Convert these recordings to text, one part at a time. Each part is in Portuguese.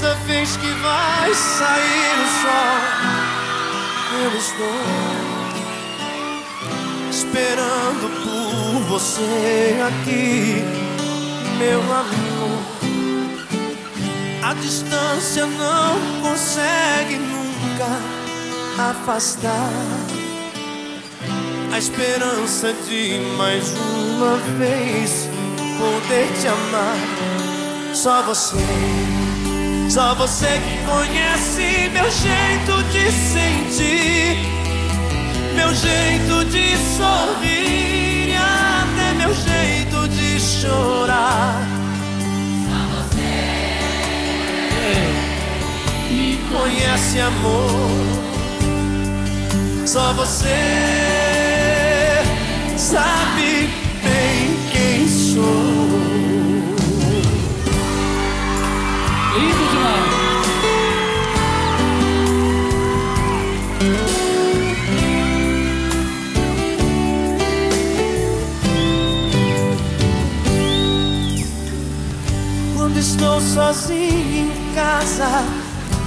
Toda vez que vai sair o sol, eu estou esperando por você aqui, meu amor. A distância não consegue nunca afastar a esperança de mais uma vez poder te amar. Só você, só você que conhece meu jeito de sentir, meu jeito de sorrir, e até meu jeito de chorar. Só você me conhece, amor. Só você estou sozinho em casa,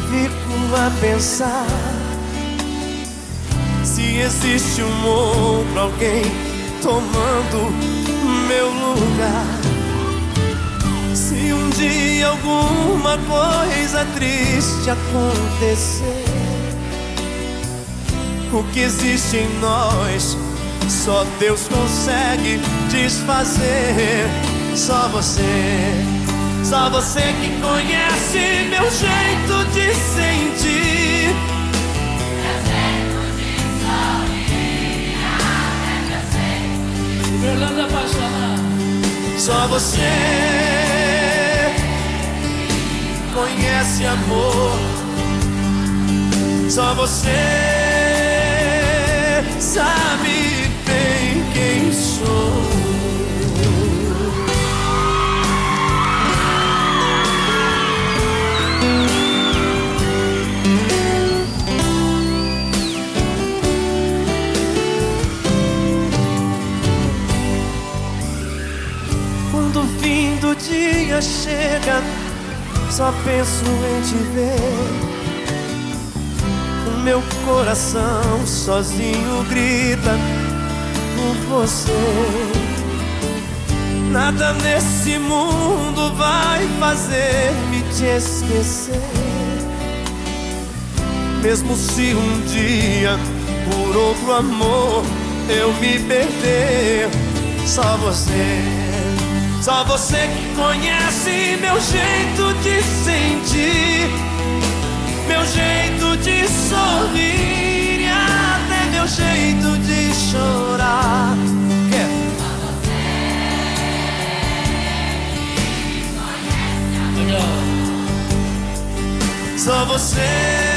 fico a pensar se existe um outro alguém tomando meu lugar. Se um dia alguma coisa triste acontecer, o que existe em nós só Deus consegue desfazer. Só você, só você que conhece meu jeito de sentir. Fernanda apaixonada. Só você conhece amor. Só você sabe Quando o fim do dia chega, só penso em te ver. O meu coração sozinho grita por você. Nada nesse mundo vai fazer-me te esquecer. Mesmo se um dia por outro amor eu me perder, só você, só você que conhece meu jeito de sentir, meu jeito de sorrir e até meu jeito de chorar. Quer? Só você bem quem sou. Só você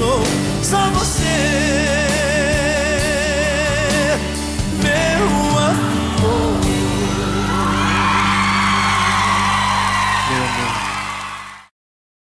sou só você.